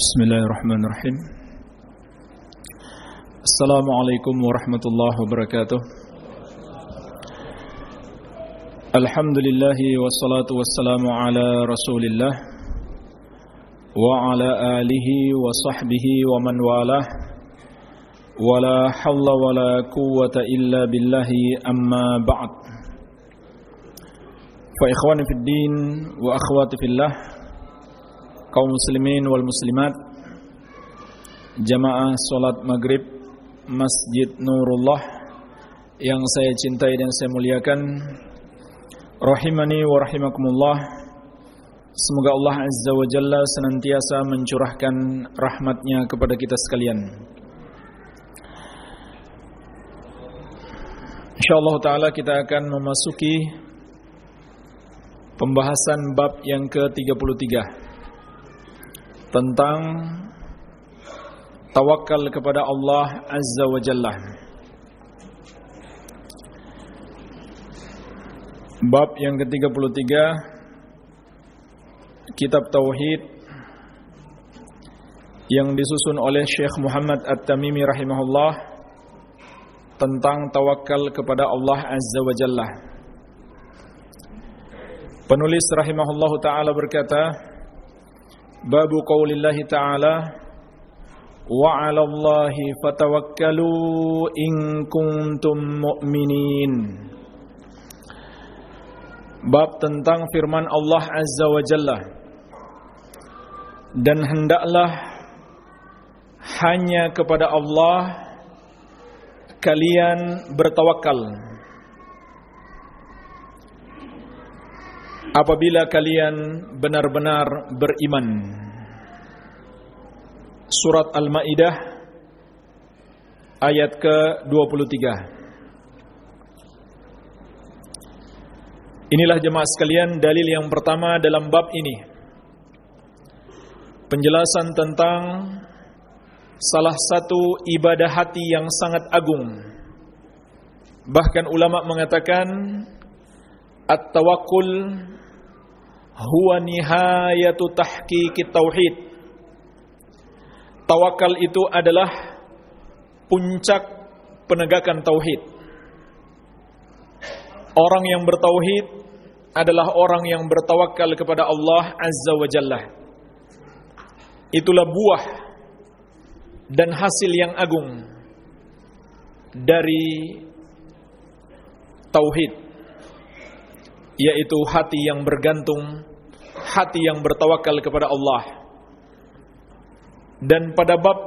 بسم الله الرحمن الرحيم السلام عليكم ورحمة الله وبركاته الحمد لله والصلاة والسلام على رسول الله وعلى آله وصحبه ومن والاه ولا حول ولا قوة إلا بالله أما بعد فإخواني في الدين وأخواتي في الله kaum muslimin wal muslimat jamaah salat maghrib Masjid Nurullah yang saya cintai dan saya muliakan rahimani wa rahimakumullah. Semoga Allah azza wa jalla senantiasa mencurahkan rahmatnya kepada kita sekalian. Insyaallah taala kita akan memasuki pembahasan bab yang ke-33 tentang tawakal kepada Allah Azza wa Jalla. Bab yang ke-33 Kitab Tauhid yang disusun oleh Syekh Muhammad At-Tamimi rahimahullah tentang tawakal kepada Allah Azza wa Jalla. Penulis rahimahullahu taala berkata, باب قول الله تعالى وعلى الله فتوكلوا إن كنتم مؤمنين Bab tentang firman Allah Azza wa Jalla Dan hendaklah hanya kepada Allah kalian bertawakal Apabila kalian benar-benar beriman. Surat Al-Maidah ayat ke-23. Inilah jemaah sekalian dalil yang pertama dalam bab ini. Penjelasan tentang salah satu ibadah hati yang sangat agung. Bahkan ulama mengatakan at-tawakkul huwa nihayatu tahqiqit tauhid. Tawakal itu adalah puncak penegakan tauhid. Orang yang bertauhid adalah orang yang bertawakal kepada Allah Azza wa Jalla. Itulah buah dan hasil yang agung dari tauhid yaitu hati yang bergantung hati yang bertawakal kepada Allah. Dan pada bab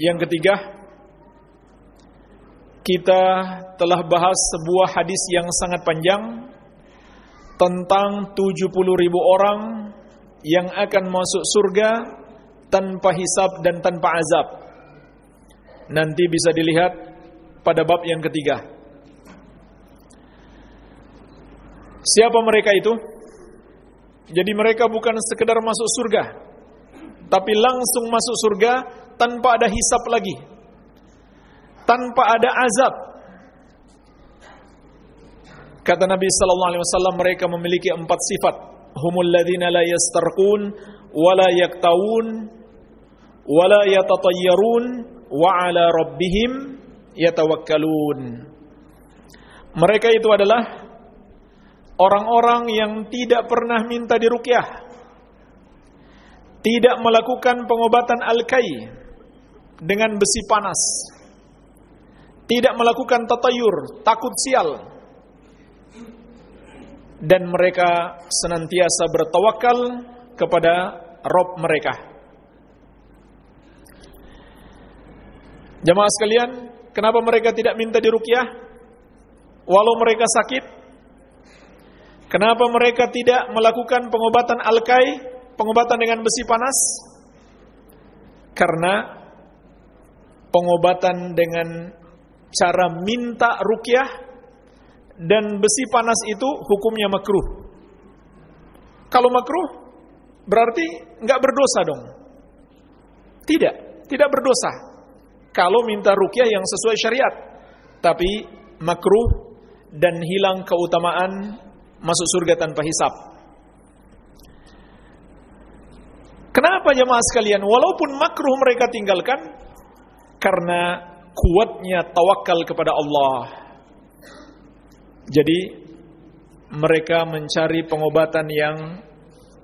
yang ketiga kita telah bahas sebuah hadis yang sangat panjang tentang 70 ribu orang yang akan masuk surga tanpa hisab dan tanpa azab. Nanti bisa dilihat pada bab yang ketiga. Siapa mereka itu? Jadi mereka bukan sekedar masuk surga, tapi langsung masuk surga tanpa ada hisap lagi, tanpa ada azab. Kata Nabi sallallahu alaihi wasallam mereka memiliki empat sifat. Humul ladzina la yastarqun wa la yaktawun wa la yatatayyarun wa ala rabbihim yatawakkalun. Mereka itu adalah orang-orang yang tidak pernah minta diruqyah tidak melakukan pengobatan al-kai dengan besi panas. Tidak melakukan tatayur takut sial. Dan mereka senantiasa bertawakal kepada Rob mereka. Jemaah sekalian, kenapa mereka tidak minta diruqyah? Walau mereka sakit, Kenapa mereka tidak melakukan pengobatan alkai, pengobatan dengan besi panas? Karena pengobatan dengan cara minta rukyah dan besi panas itu hukumnya makruh. Kalau makruh berarti nggak berdosa dong. Tidak, tidak berdosa. Kalau minta rukyah yang sesuai syariat, tapi makruh dan hilang keutamaan masuk surga tanpa hisap. Kenapa jemaah sekalian? Walaupun makruh mereka tinggalkan karena kuatnya tawakal kepada Allah. Jadi mereka mencari pengobatan yang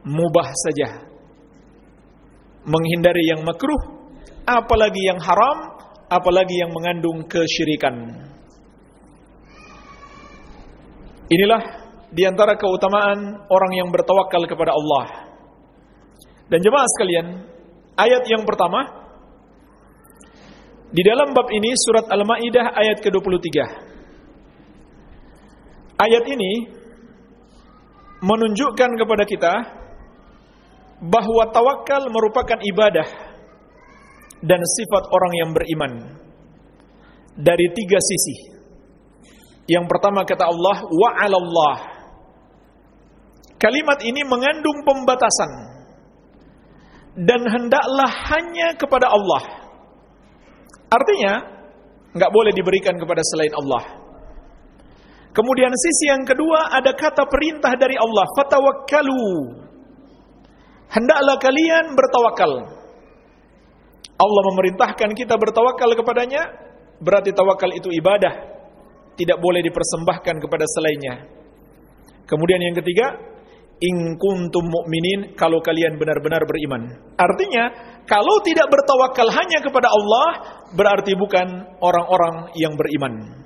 mubah saja. Menghindari yang makruh, apalagi yang haram, apalagi yang mengandung kesyirikan. Inilah di antara keutamaan orang yang bertawakal kepada Allah. Dan jemaah sekalian, ayat yang pertama di dalam bab ini surat Al-Maidah ayat ke-23. Ayat ini menunjukkan kepada kita bahwa tawakal merupakan ibadah dan sifat orang yang beriman dari tiga sisi. Yang pertama kata Allah wa 'alallah. Kalimat ini mengandung pembatasan dan hendaklah hanya kepada Allah. Artinya, nggak boleh diberikan kepada selain Allah. Kemudian sisi yang kedua ada kata perintah dari Allah, fatawakkalu. Hendaklah kalian bertawakal. Allah memerintahkan kita bertawakal kepadanya, berarti tawakal itu ibadah. Tidak boleh dipersembahkan kepada selainnya. Kemudian yang ketiga, in kuntum mu'minin kalau kalian benar-benar beriman. Artinya, kalau tidak bertawakal hanya kepada Allah, berarti bukan orang-orang yang beriman.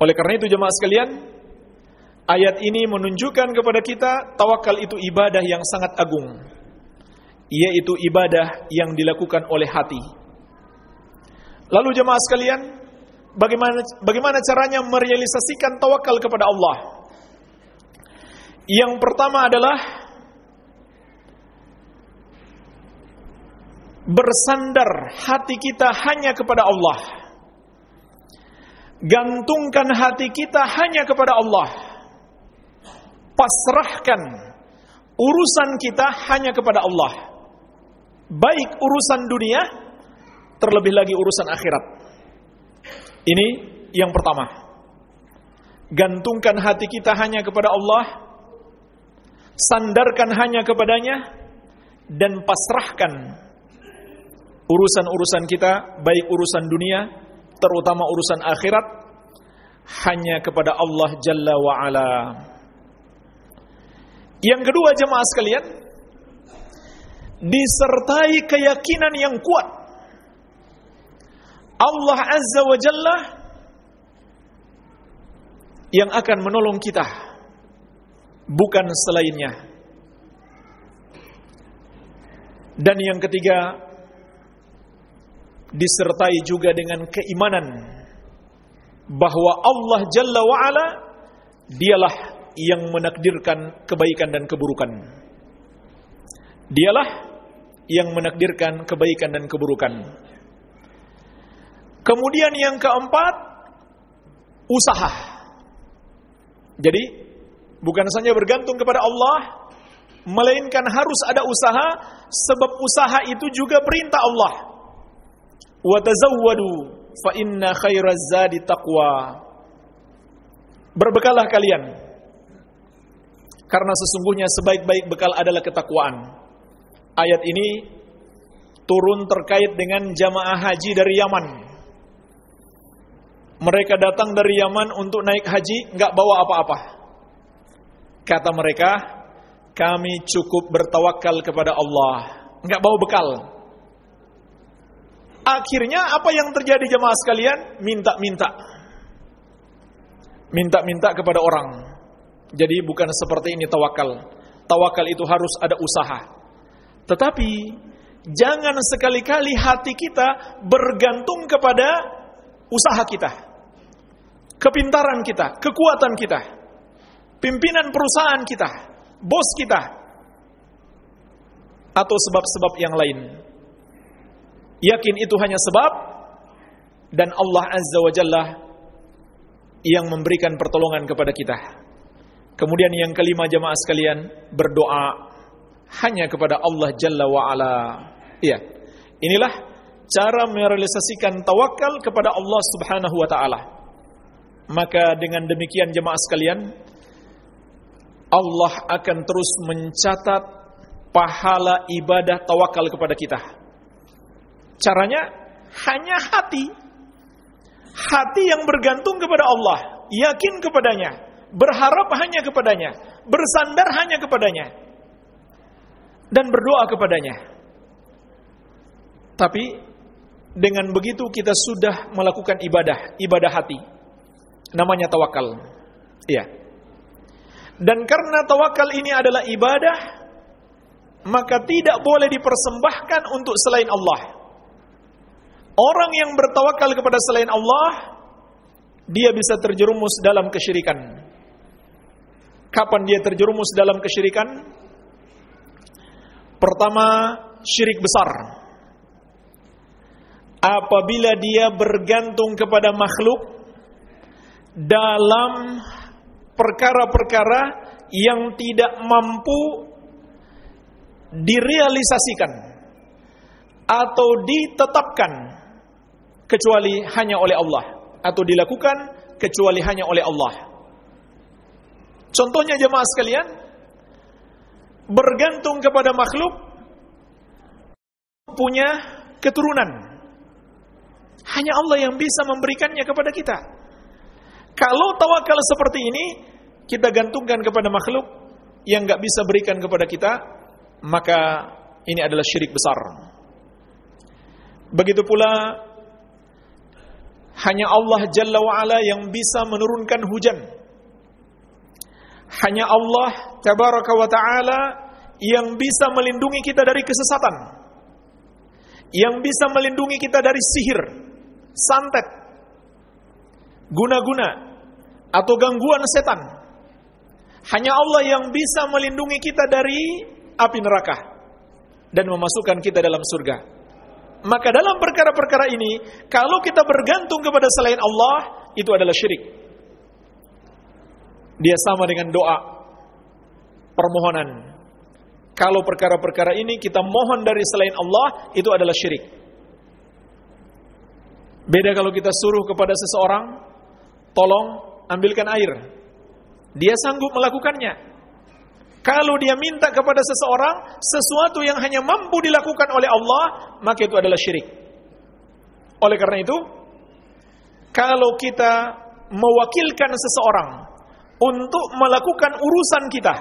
Oleh karena itu jemaah sekalian, ayat ini menunjukkan kepada kita tawakal itu ibadah yang sangat agung. Yaitu ibadah yang dilakukan oleh hati. Lalu jemaah sekalian, bagaimana bagaimana caranya merealisasikan tawakal kepada Allah? Yang pertama adalah bersandar hati kita hanya kepada Allah. Gantungkan hati kita hanya kepada Allah. Pasrahkan urusan kita hanya kepada Allah. Baik urusan dunia, terlebih lagi urusan akhirat. Ini yang pertama. Gantungkan hati kita hanya kepada Allah sandarkan hanya kepadanya dan pasrahkan urusan-urusan kita baik urusan dunia terutama urusan akhirat hanya kepada Allah Jalla wa ala. Yang kedua jemaah sekalian disertai keyakinan yang kuat Allah Azza wa Jalla yang akan menolong kita bukan selainnya. Dan yang ketiga, disertai juga dengan keimanan bahwa Allah Jalla wa'ala dialah yang menakdirkan kebaikan dan keburukan. Dialah yang menakdirkan kebaikan dan keburukan. Kemudian yang keempat, usaha. Jadi Bukan saja bergantung kepada Allah, melainkan harus ada usaha, sebab usaha itu juga perintah Allah. Wa tazawwadu fa inna khairaz zadi taqwa. Berbekalah kalian. Karena sesungguhnya sebaik-baik bekal adalah ketakwaan. Ayat ini turun terkait dengan jamaah haji dari Yaman. Mereka datang dari Yaman untuk naik haji, nggak bawa apa-apa. Kata mereka, kami cukup bertawakal kepada Allah. Enggak bawa bekal. Akhirnya apa yang terjadi jemaah sekalian? Minta-minta. Minta-minta kepada orang. Jadi bukan seperti ini tawakal. Tawakal itu harus ada usaha. Tetapi jangan sekali-kali hati kita bergantung kepada usaha kita. Kepintaran kita, kekuatan kita pimpinan perusahaan kita, bos kita, atau sebab-sebab yang lain. Yakin itu hanya sebab dan Allah Azza wa Jalla yang memberikan pertolongan kepada kita. Kemudian yang kelima jamaah sekalian berdoa hanya kepada Allah Jalla wa Ala. Iya. Inilah cara merealisasikan tawakal kepada Allah Subhanahu wa taala. Maka dengan demikian jemaah sekalian, Allah akan terus mencatat pahala ibadah tawakal kepada kita. Caranya hanya hati. Hati yang bergantung kepada Allah, yakin kepadanya, berharap hanya kepadanya, bersandar hanya kepadanya, dan berdoa kepadanya. Tapi dengan begitu kita sudah melakukan ibadah, ibadah hati. Namanya tawakal. Iya. Dan karena tawakal ini adalah ibadah, maka tidak boleh dipersembahkan untuk selain Allah. Orang yang bertawakal kepada selain Allah, dia bisa terjerumus dalam kesyirikan. Kapan dia terjerumus dalam kesyirikan? Pertama, syirik besar. Apabila dia bergantung kepada makhluk dalam perkara-perkara yang tidak mampu direalisasikan atau ditetapkan kecuali hanya oleh Allah atau dilakukan kecuali hanya oleh Allah. Contohnya jemaah sekalian, bergantung kepada makhluk punya keturunan. Hanya Allah yang bisa memberikannya kepada kita. Kalau tawakal seperti ini, kita gantungkan kepada makhluk yang nggak bisa berikan kepada kita, maka ini adalah syirik besar. Begitu pula hanya Allah Jalla wa'ala yang bisa menurunkan hujan. Hanya Allah Tabaraka wa ta'ala yang bisa melindungi kita dari kesesatan. Yang bisa melindungi kita dari sihir, santet, guna-guna, atau gangguan setan. Hanya Allah yang bisa melindungi kita dari api neraka dan memasukkan kita dalam surga. Maka dalam perkara-perkara ini, kalau kita bergantung kepada selain Allah, itu adalah syirik. Dia sama dengan doa, permohonan. Kalau perkara-perkara ini kita mohon dari selain Allah, itu adalah syirik. Beda kalau kita suruh kepada seseorang, tolong ambilkan air. Dia sanggup melakukannya. Kalau dia minta kepada seseorang sesuatu yang hanya mampu dilakukan oleh Allah, maka itu adalah syirik. Oleh karena itu, kalau kita mewakilkan seseorang untuk melakukan urusan kita,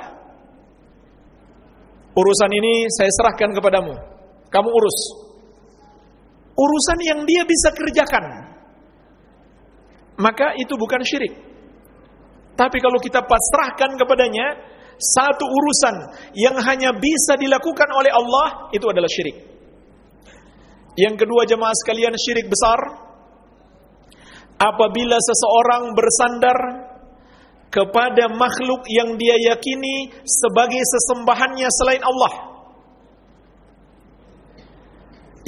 urusan ini saya serahkan kepadamu, kamu urus. Urusan yang dia bisa kerjakan, maka itu bukan syirik. Tapi kalau kita pasrahkan kepadanya, satu urusan yang hanya bisa dilakukan oleh Allah itu adalah syirik. Yang kedua jemaah sekalian syirik besar apabila seseorang bersandar kepada makhluk yang dia yakini sebagai sesembahannya selain Allah.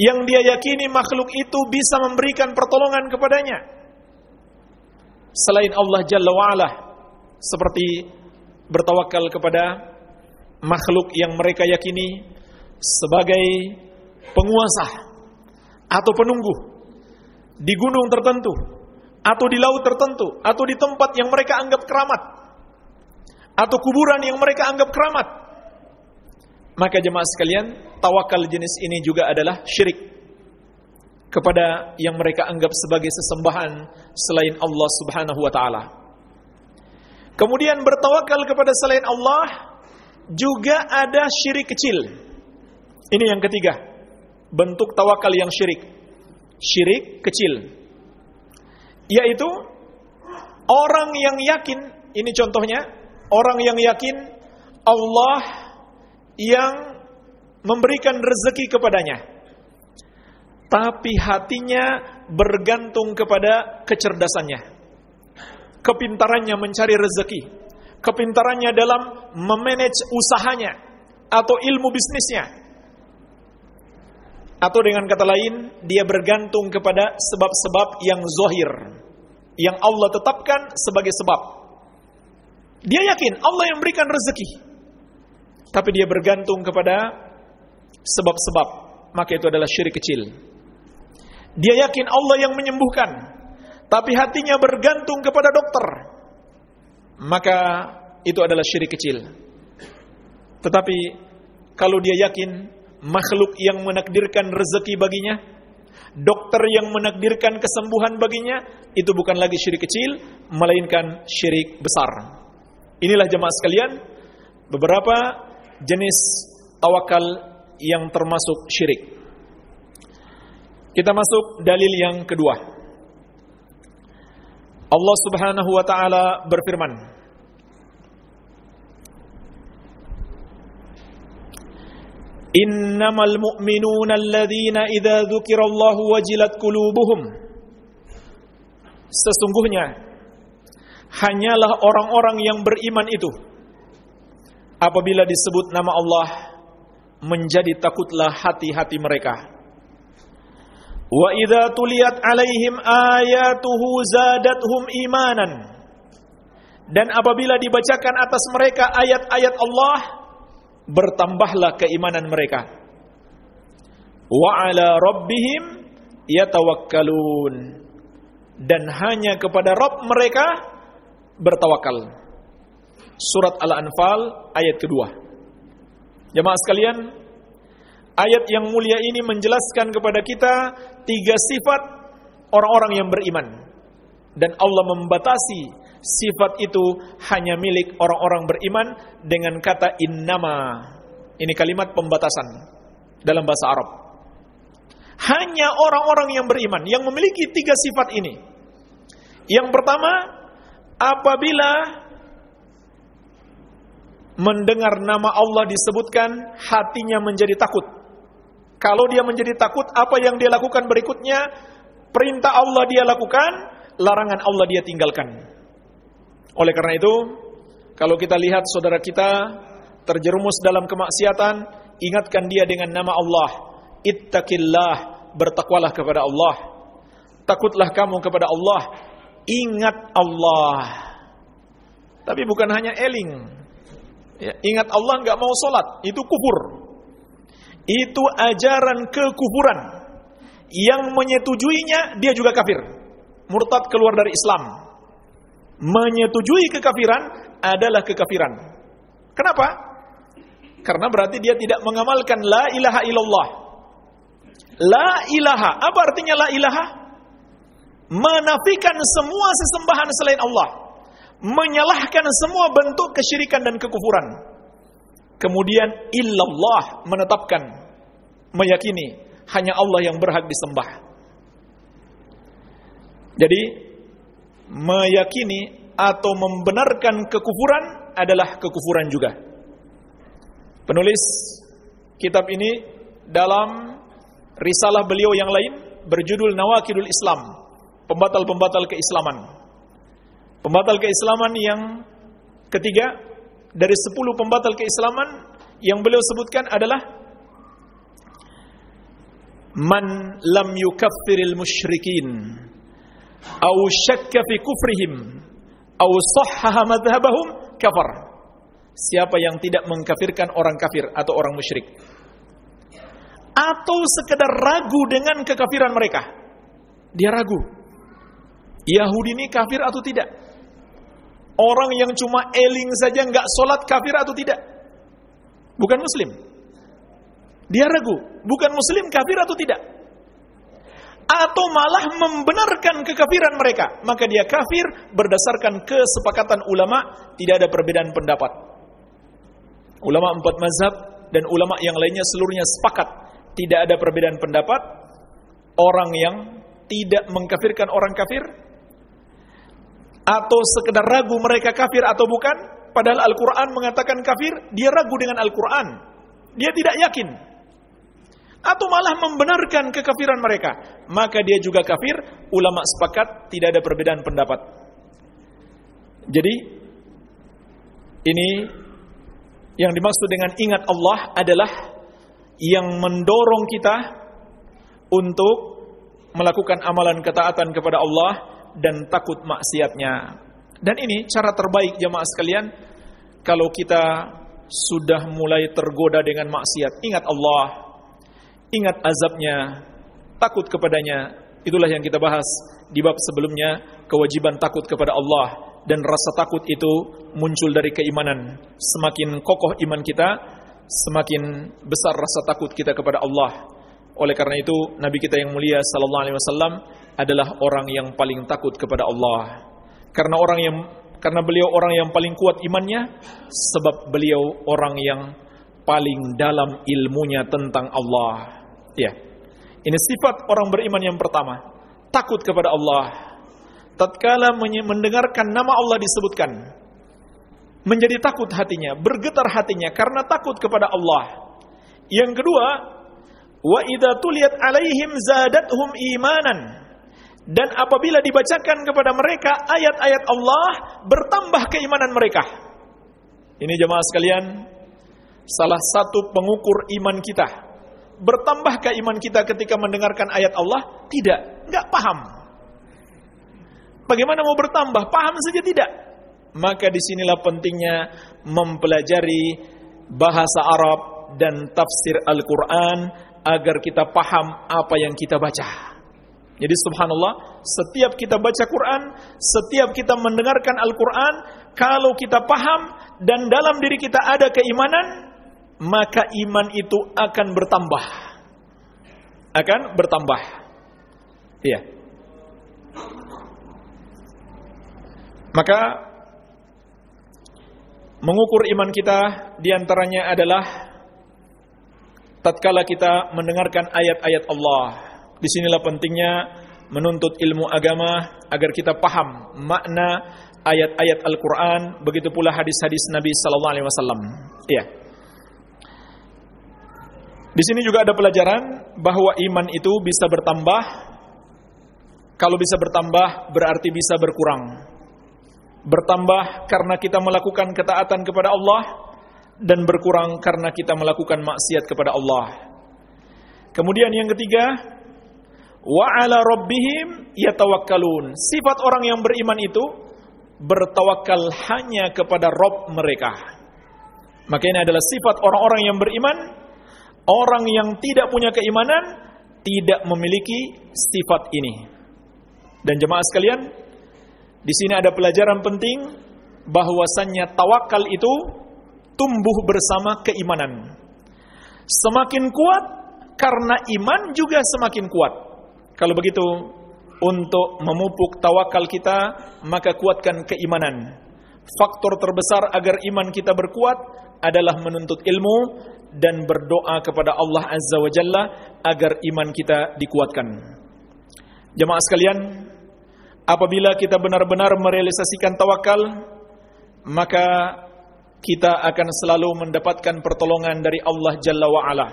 Yang dia yakini makhluk itu bisa memberikan pertolongan kepadanya selain Allah Jalla wa'ala seperti bertawakal kepada makhluk yang mereka yakini sebagai penguasa atau penunggu di gunung tertentu atau di laut tertentu atau di tempat yang mereka anggap keramat atau kuburan yang mereka anggap keramat. Maka jemaah sekalian tawakal jenis ini juga adalah syirik kepada yang mereka anggap sebagai sesembahan selain Allah Subhanahu wa taala Kemudian bertawakal kepada selain Allah juga ada syirik kecil. Ini yang ketiga. Bentuk tawakal yang syirik. Syirik kecil. Yaitu orang yang yakin, ini contohnya, orang yang yakin Allah yang memberikan rezeki kepadanya. Tapi hatinya bergantung kepada kecerdasannya kepintarannya mencari rezeki, kepintarannya dalam memanage usahanya atau ilmu bisnisnya. Atau dengan kata lain, dia bergantung kepada sebab-sebab yang zohir, yang Allah tetapkan sebagai sebab. Dia yakin Allah yang berikan rezeki, tapi dia bergantung kepada sebab-sebab, maka itu adalah syirik kecil. Dia yakin Allah yang menyembuhkan, tapi hatinya bergantung kepada dokter, maka itu adalah syirik kecil. Tetapi kalau dia yakin makhluk yang menakdirkan rezeki baginya, dokter yang menakdirkan kesembuhan baginya, itu bukan lagi syirik kecil, melainkan syirik besar. Inilah jemaah sekalian, beberapa jenis tawakal yang termasuk syirik. Kita masuk dalil yang kedua. Allah Subhanahu wa taala berfirman, Innamal mu'minuna alladhina idza dzukirallahu wajilat qulubuhum. Sesungguhnya hanyalah orang-orang yang beriman itu apabila disebut nama Allah menjadi takutlah hati-hati mereka wa idza tuliyat alaihim ayatuhu zadathum imanan dan apabila dibacakan atas mereka ayat-ayat Allah bertambahlah keimanan mereka. Wa ala rabbihim yatawakkalun. Dan hanya kepada Rabb mereka bertawakal. Surat Al-Anfal ayat kedua. Jemaah sekalian, ayat yang mulia ini menjelaskan kepada kita tiga sifat orang-orang yang beriman. Dan Allah membatasi sifat itu hanya milik orang-orang beriman dengan kata innama. Ini kalimat pembatasan dalam bahasa Arab. Hanya orang-orang yang beriman yang memiliki tiga sifat ini. Yang pertama, apabila mendengar nama Allah disebutkan, hatinya menjadi takut. Kalau dia menjadi takut, apa yang dia lakukan berikutnya? Perintah Allah dia lakukan, larangan Allah dia tinggalkan. Oleh karena itu, kalau kita lihat saudara kita terjerumus dalam kemaksiatan, ingatkan dia dengan nama Allah. Ittaqillah, bertakwalah kepada Allah. Takutlah kamu kepada Allah. Ingat Allah. Tapi bukan hanya eling. Ya, ingat Allah nggak mau sholat, itu kufur. Itu ajaran kekufuran. Yang menyetujuinya, dia juga kafir. Murtad keluar dari Islam menyetujui kekafiran adalah kekafiran. Kenapa? Karena berarti dia tidak mengamalkan la ilaha illallah. La ilaha, apa artinya la ilaha? Menafikan semua sesembahan selain Allah. Menyalahkan semua bentuk kesyirikan dan kekufuran. Kemudian illallah menetapkan, meyakini hanya Allah yang berhak disembah. Jadi meyakini atau membenarkan kekufuran adalah kekufuran juga. Penulis kitab ini dalam risalah beliau yang lain berjudul Nawakidul Islam, pembatal-pembatal keislaman. Pembatal keislaman yang ketiga dari sepuluh pembatal keislaman yang beliau sebutkan adalah man lam yukaffiril musyrikin au syakka fi kufrihim au sahhaha madhhabahum kafar. Siapa yang tidak mengkafirkan orang kafir atau orang musyrik atau sekedar ragu dengan kekafiran mereka. Dia ragu. Yahudi ini kafir atau tidak? Orang yang cuma eling saja nggak sholat kafir atau tidak? Bukan muslim. Dia ragu, bukan muslim kafir atau tidak? atau malah membenarkan kekafiran mereka, maka dia kafir berdasarkan kesepakatan ulama, tidak ada perbedaan pendapat. Ulama empat mazhab dan ulama yang lainnya seluruhnya sepakat, tidak ada perbedaan pendapat. Orang yang tidak mengkafirkan orang kafir atau sekedar ragu mereka kafir atau bukan, padahal Al-Qur'an mengatakan kafir, dia ragu dengan Al-Qur'an. Dia tidak yakin atau malah membenarkan kekafiran mereka, maka dia juga kafir. Ulama sepakat tidak ada perbedaan pendapat. Jadi ini yang dimaksud dengan ingat Allah adalah yang mendorong kita untuk melakukan amalan ketaatan kepada Allah dan takut maksiatnya. Dan ini cara terbaik jemaah sekalian kalau kita sudah mulai tergoda dengan maksiat, ingat Allah ingat azabnya, takut kepadanya. Itulah yang kita bahas di bab sebelumnya, kewajiban takut kepada Allah dan rasa takut itu muncul dari keimanan. Semakin kokoh iman kita, semakin besar rasa takut kita kepada Allah. Oleh karena itu, Nabi kita yang mulia sallallahu alaihi wasallam adalah orang yang paling takut kepada Allah. Karena orang yang karena beliau orang yang paling kuat imannya sebab beliau orang yang paling dalam ilmunya tentang Allah. Ya. Ini sifat orang beriman yang pertama, takut kepada Allah. Tatkala mendengarkan nama Allah disebutkan, menjadi takut hatinya, bergetar hatinya karena takut kepada Allah. Yang kedua, wa idza tuliyat alaihim zadathum imanan. Dan apabila dibacakan kepada mereka ayat-ayat Allah, bertambah keimanan mereka. Ini jemaah sekalian, salah satu pengukur iman kita. Bertambahkah iman kita ketika mendengarkan ayat Allah? Tidak, enggak paham. Bagaimana mau bertambah? Paham saja tidak maka di sinilah pentingnya mempelajari bahasa Arab dan tafsir Al-Quran agar kita paham apa yang kita baca. Jadi subhanallah, setiap kita baca Quran, setiap kita mendengarkan Al-Quran, kalau kita paham dan dalam diri kita ada keimanan, maka iman itu akan bertambah. Akan bertambah. Iya. Maka mengukur iman kita di antaranya adalah tatkala kita mendengarkan ayat-ayat Allah. Di sinilah pentingnya menuntut ilmu agama agar kita paham makna ayat-ayat Al-Quran, begitu pula hadis-hadis Nabi Sallallahu Alaihi Wasallam. Iya. Di sini juga ada pelajaran bahwa iman itu bisa bertambah. Kalau bisa bertambah berarti bisa berkurang bertambah karena kita melakukan ketaatan kepada Allah dan berkurang karena kita melakukan maksiat kepada Allah. Kemudian yang ketiga, wa ala rabbihim yatawakkalun. Sifat orang yang beriman itu bertawakal hanya kepada Rob mereka. Maka ini adalah sifat orang-orang yang beriman. Orang yang tidak punya keimanan tidak memiliki sifat ini. Dan jemaah sekalian, di sini ada pelajaran penting bahwasannya tawakal itu tumbuh bersama keimanan. Semakin kuat karena iman juga semakin kuat. Kalau begitu, untuk memupuk tawakal kita, maka kuatkan keimanan. Faktor terbesar agar iman kita berkuat adalah menuntut ilmu dan berdoa kepada Allah Azza wa Jalla agar iman kita dikuatkan. Jemaah sekalian, Apabila kita benar-benar merealisasikan tawakal, maka kita akan selalu mendapatkan pertolongan dari Allah Jalla wa Ala.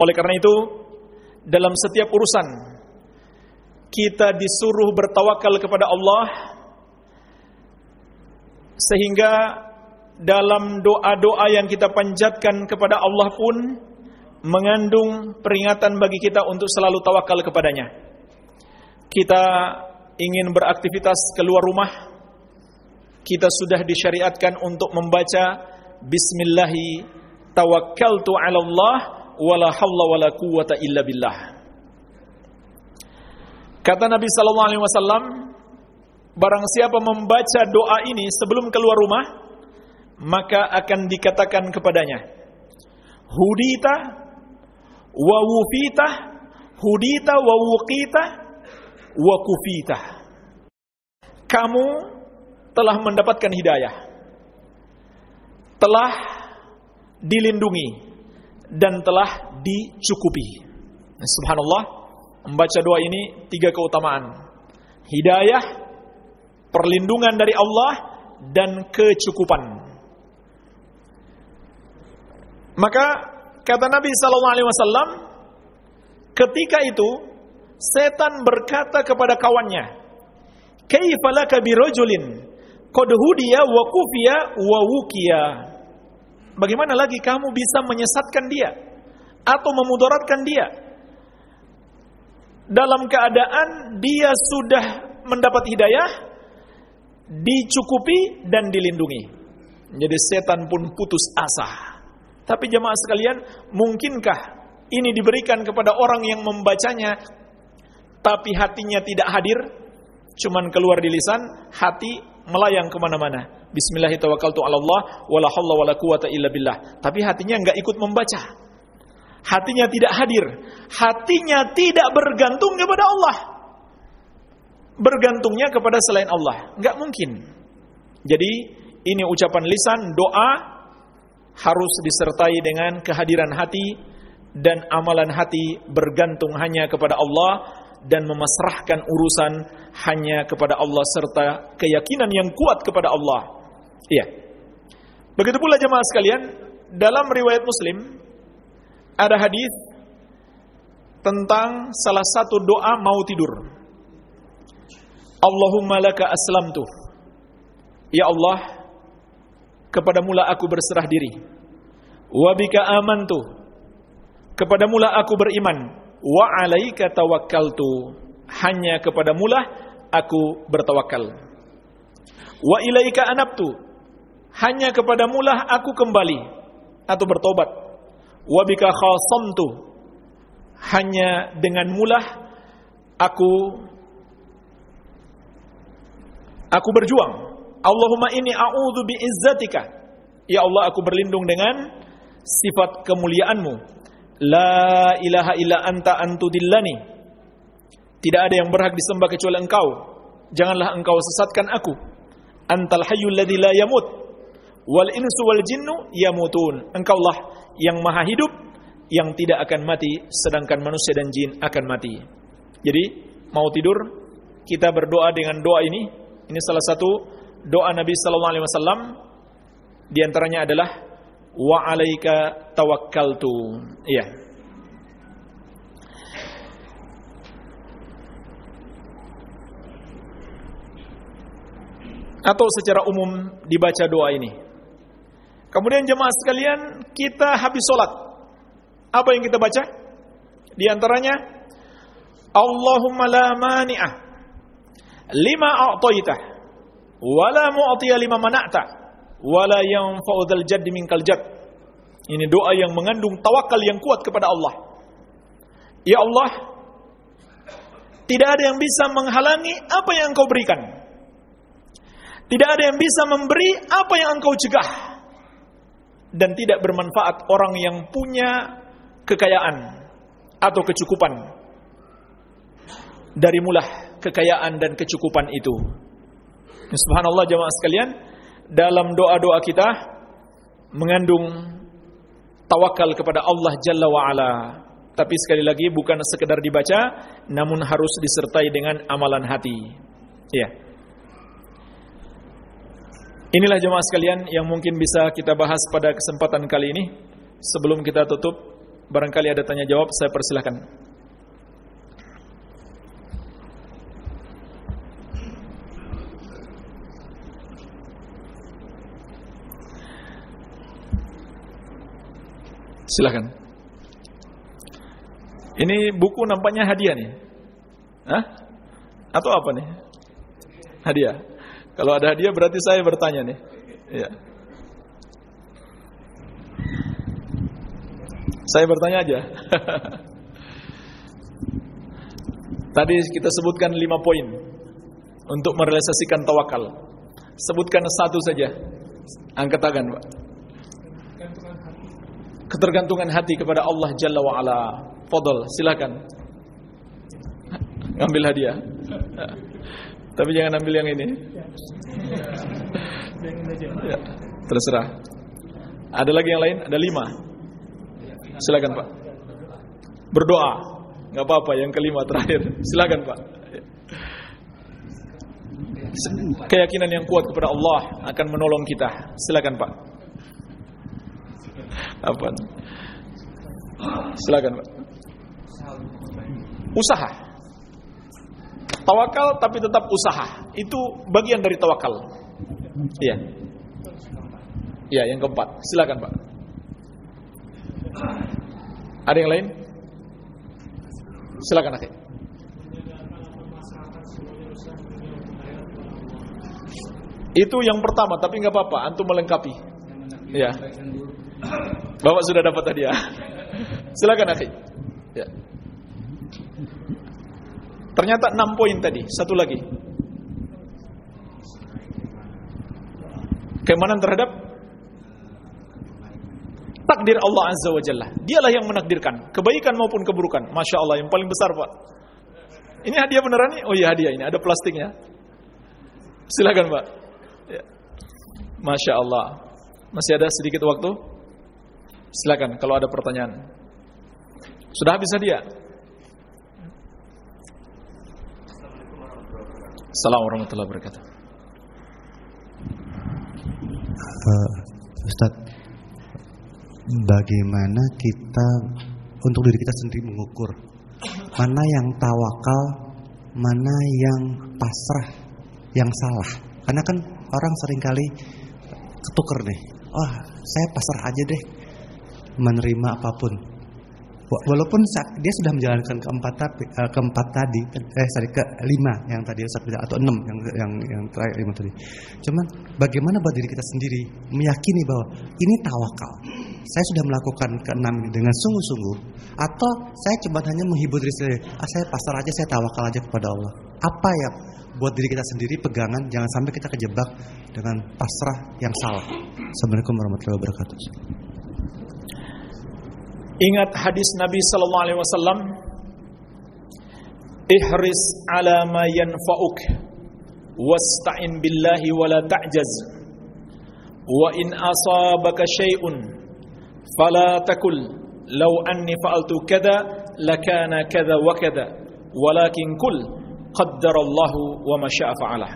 Oleh karena itu, dalam setiap urusan kita disuruh bertawakal kepada Allah sehingga dalam doa-doa yang kita panjatkan kepada Allah pun mengandung peringatan bagi kita untuk selalu tawakal kepadanya kita ingin beraktivitas keluar rumah, kita sudah disyariatkan untuk membaca Bismillahi tawakkaltu ala Allah wala hawla wala quwata illa billah. Kata Nabi sallallahu alaihi wasallam, barang siapa membaca doa ini sebelum keluar rumah, maka akan dikatakan kepadanya, hudita wa wufita, hudita wa wuqita wa kufita. Kamu telah mendapatkan hidayah. Telah dilindungi dan telah dicukupi. Subhanallah, membaca doa ini tiga keutamaan. Hidayah, perlindungan dari Allah dan kecukupan. Maka kata Nabi sallallahu alaihi wasallam ketika itu setan berkata kepada kawannya, "Kaifa laka hudiya wa kufiya wa wukiya?" Bagaimana lagi kamu bisa menyesatkan dia atau memudaratkan dia? Dalam keadaan dia sudah mendapat hidayah, dicukupi dan dilindungi. Jadi setan pun putus asa. Tapi jemaah sekalian, mungkinkah ini diberikan kepada orang yang membacanya tapi hatinya tidak hadir, cuman keluar di lisan, hati melayang ke mana-mana. Bismillahirrahmanirrahim. Tapi hatinya enggak ikut membaca. Hatinya tidak hadir. Hatinya tidak bergantung kepada Allah. Bergantungnya kepada selain Allah. Enggak mungkin. Jadi ini ucapan lisan, doa harus disertai dengan kehadiran hati dan amalan hati bergantung hanya kepada Allah dan memasrahkan urusan hanya kepada Allah serta keyakinan yang kuat kepada Allah. Iya. Begitu pula jemaah sekalian, dalam riwayat Muslim ada hadis tentang salah satu doa mau tidur. Allahumma laka aslamtu. Ya Allah, kepada mula aku berserah diri. Wa bika amantu. Kepada mula aku beriman wa alaika tawakkaltu. Hanya kepada mula aku bertawakal. Wa ilaika anabtu. Hanya kepada mula aku kembali atau bertobat. Wa bika khasamtu. Hanya dengan mula aku aku berjuang. Allahumma inni a'udzu biizzatika. Ya Allah aku berlindung dengan sifat kemuliaanmu La ilaha illa anta antudillani. Tidak ada yang berhak disembah kecuali engkau. Janganlah engkau sesatkan aku. Antal hayyul ladzi la yamut. Wal insu wal jinnu yamutun. Engkaulah yang maha hidup yang tidak akan mati sedangkan manusia dan jin akan mati. Jadi, mau tidur kita berdoa dengan doa ini. Ini salah satu doa Nabi sallallahu alaihi wasallam di antaranya adalah wa alaika tawakkaltu. Iya. Atau secara umum dibaca doa ini. Kemudian jemaah sekalian, kita habis sholat. Apa yang kita baca? Di antaranya, Allahumma la mani'ah lima a'toitah wa la mu'tiya lima mana'ta wala yanfa'u dzal jaddi minkal jadd. Ini doa yang mengandung tawakal yang kuat kepada Allah. Ya Allah, tidak ada yang bisa menghalangi apa yang Engkau berikan. Tidak ada yang bisa memberi apa yang Engkau cegah. Dan tidak bermanfaat orang yang punya kekayaan atau kecukupan. Dari mulah kekayaan dan kecukupan itu. Subhanallah jemaah sekalian, dalam doa-doa kita mengandung tawakal kepada Allah Jalla wa ala. Tapi sekali lagi bukan sekedar dibaca, namun harus disertai dengan amalan hati. Ya. Inilah jemaah sekalian yang mungkin bisa kita bahas pada kesempatan kali ini. Sebelum kita tutup, barangkali ada tanya jawab, saya persilahkan. Silahkan. Ini buku nampaknya hadiah nih. Hah? Atau apa nih? Hadiah. Kalau ada hadiah berarti saya bertanya nih. Iya. Saya bertanya aja. Tadi kita sebutkan lima poin untuk merealisasikan tawakal. Sebutkan satu saja. Angkat tangan, Pak ketergantungan hati kepada Allah Jalla wa Ala. Silakan. Ngambil hadiah. Tapi jangan ambil yang ini. Ya, terserah. Ada lagi yang lain? Ada lima. Silakan Pak. Berdoa. Gak apa-apa. Yang kelima terakhir. Silakan Pak. Keyakinan yang kuat kepada Allah akan menolong kita. Silakan Pak. Apa? Silakan, Pak. Usaha. Tawakal tapi tetap usaha. Itu bagian dari tawakal. Iya. Iya, yang keempat. Silakan, Pak. Ada yang lain? Silakan, Akhir. Itu yang pertama, tapi nggak apa-apa. Antum melengkapi. Ya. Bapak sudah dapat hadiah. Silakan akhi. Ya. Ternyata enam poin tadi, satu lagi. Keimanan terhadap takdir Allah Azza wa Jalla. Dialah yang menakdirkan kebaikan maupun keburukan. Masya Allah yang paling besar Pak. Ini hadiah beneran nih? Oh iya hadiah ini, ada plastiknya. Silakan Pak. Ya. Masya Allah. Masih ada sedikit waktu? Silakan kalau ada pertanyaan. Sudah habis hadiah? Assalamualaikum warahmatullahi wabarakatuh. Uh, Ustadz, bagaimana kita untuk diri kita sendiri mengukur mana yang tawakal, mana yang pasrah, yang salah. Karena kan orang sering kali ketuker nih. Wah, saya pasrah aja deh menerima apa pun. Walaupun dia sudah menjalankan keempat tapi uh, keempat tadi, eh sorry ke lima yang tadi atau enam yang yang yang terakhir lima tadi. Cuman bagaimana buat diri kita sendiri meyakini bahwa ini tawakal. Saya sudah melakukan keenam ini dengan sungguh-sungguh atau saya coba hanya menghibur diri sendiri. Ah, saya pasar aja, saya tawakal aja kepada Allah. Apa ya buat diri kita sendiri pegangan jangan sampai kita kejebak dengan pasrah yang salah. Assalamualaikum warahmatullahi wabarakatuh. Ingat hadis Nabi sallallahu alaihi wasallam Ihris ala ma yanfa'uk wasta'in billahi wa la ta'jaz wa in asabaka syai'un fala takul law anni fa'altu kadha lakana kadha wa kadha walakin kul qaddarallahu wa ma syaa fa'ala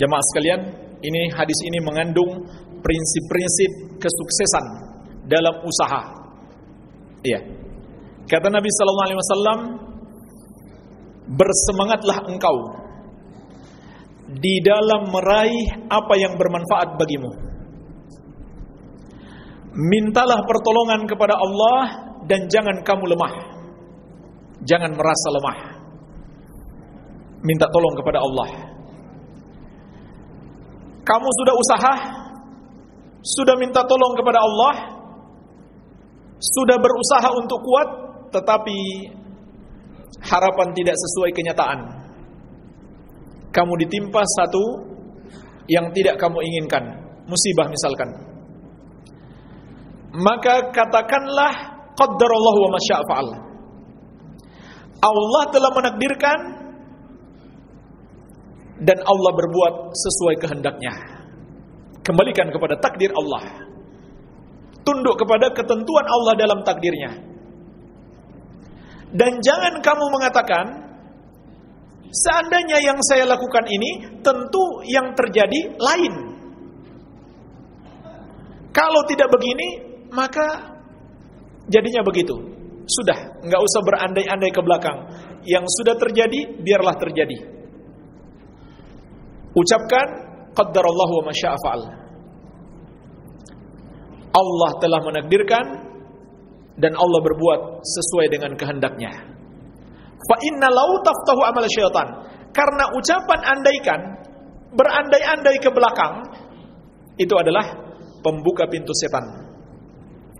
Jemaah sekalian ini hadis ini mengandung prinsip-prinsip kesuksesan dalam usaha Iya. Kata Nabi sallallahu alaihi wasallam, "Bersemangatlah engkau di dalam meraih apa yang bermanfaat bagimu. Mintalah pertolongan kepada Allah dan jangan kamu lemah. Jangan merasa lemah. Minta tolong kepada Allah. Kamu sudah usaha, sudah minta tolong kepada Allah, sudah berusaha untuk kuat tetapi harapan tidak sesuai kenyataan. Kamu ditimpa satu yang tidak kamu inginkan, musibah misalkan. Maka katakanlah qaddarallahu wa masya'a fa'al. Allah telah menakdirkan dan Allah berbuat sesuai kehendaknya. Kembalikan kepada takdir Allah tunduk kepada ketentuan Allah dalam takdirnya. Dan jangan kamu mengatakan, seandainya yang saya lakukan ini, tentu yang terjadi lain. Kalau tidak begini, maka jadinya begitu. Sudah, nggak usah berandai-andai ke belakang. Yang sudah terjadi, biarlah terjadi. Ucapkan, Qaddarallahu wa masya'afa'al. Allah telah menakdirkan dan Allah berbuat sesuai dengan kehendaknya. Fa inna lau taftahu amal syaitan. Karena ucapan andaikan, berandai-andai ke belakang, itu adalah pembuka pintu setan.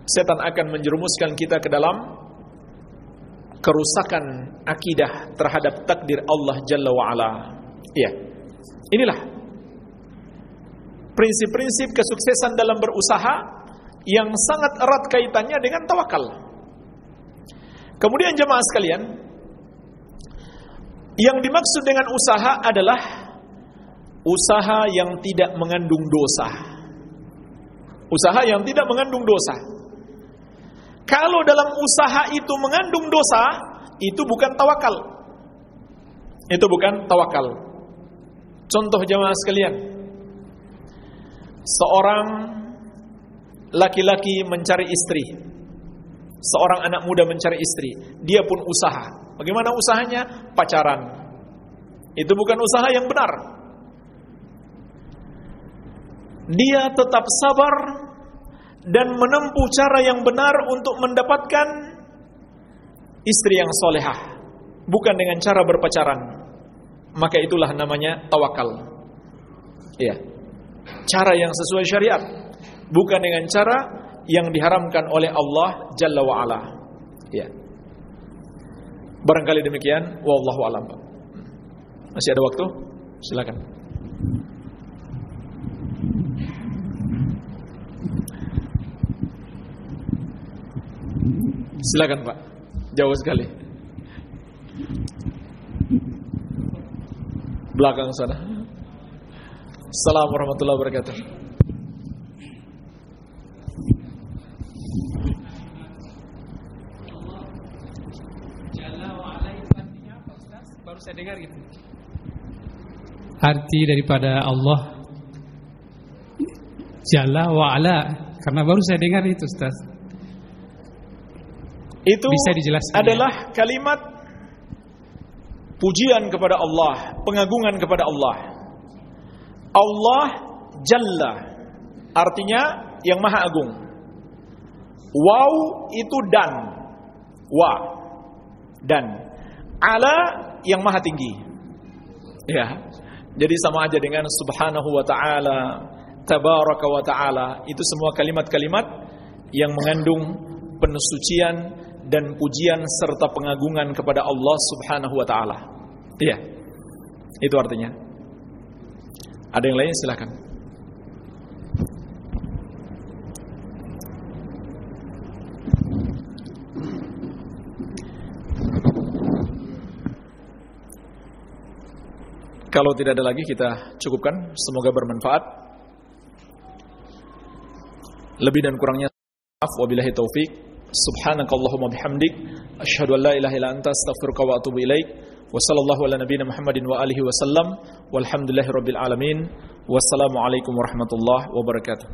Setan akan menjerumuskan kita ke dalam kerusakan akidah terhadap takdir Allah Jalla wa'ala. Iya. Inilah prinsip-prinsip kesuksesan dalam berusaha yang sangat erat kaitannya dengan tawakal. Kemudian jemaah sekalian, yang dimaksud dengan usaha adalah usaha yang tidak mengandung dosa. Usaha yang tidak mengandung dosa. Kalau dalam usaha itu mengandung dosa, itu bukan tawakal. Itu bukan tawakal. Contoh jemaah sekalian. Seorang laki-laki mencari istri. Seorang anak muda mencari istri, dia pun usaha. Bagaimana usahanya? Pacaran. Itu bukan usaha yang benar. Dia tetap sabar dan menempuh cara yang benar untuk mendapatkan istri yang solehah. Bukan dengan cara berpacaran. Maka itulah namanya tawakal. Iya. Cara yang sesuai syariat bukan dengan cara yang diharamkan oleh Allah Jalla wa ala. Ya. Barangkali demikian, wallahu alam. Masih ada waktu? Silakan. Silakan, Pak. Jauh sekali. Belakang sana. Assalamualaikum warahmatullahi wabarakatuh. Baru saya dengar gitu. Arti daripada Allah Jalla wa'ala Karena baru saya dengar itu Ustaz. Itu Bisa dijelaskan, adalah kalimat pujian kepada Allah, pengagungan kepada Allah. Allah Jalla. Artinya yang Maha Agung. Wow itu dan. Wa. Dan. Ala yang Maha Tinggi. Ya. Jadi sama aja dengan subhanahu wa taala, tabaraka wa taala. Itu semua kalimat-kalimat yang mengandung penesucian dan pujian serta pengagungan kepada Allah Subhanahu wa taala. Iya. Itu artinya. Ada yang lain silakan. Kalau tidak ada lagi kita cukupkan, semoga bermanfaat. Lebih dan kurangnya maaf wabillahi taufik. Subhanakallahumma bihamdik asyhadu an la ilaha illa anta astaghfiruka wa atubu ilaik. Wa sallallahu ala nabiyyina Muhammadin wa alihi wasallam. Walhamdulillahirabbil alamin. Wassalamualaikum warahmatullahi wabarakatuh.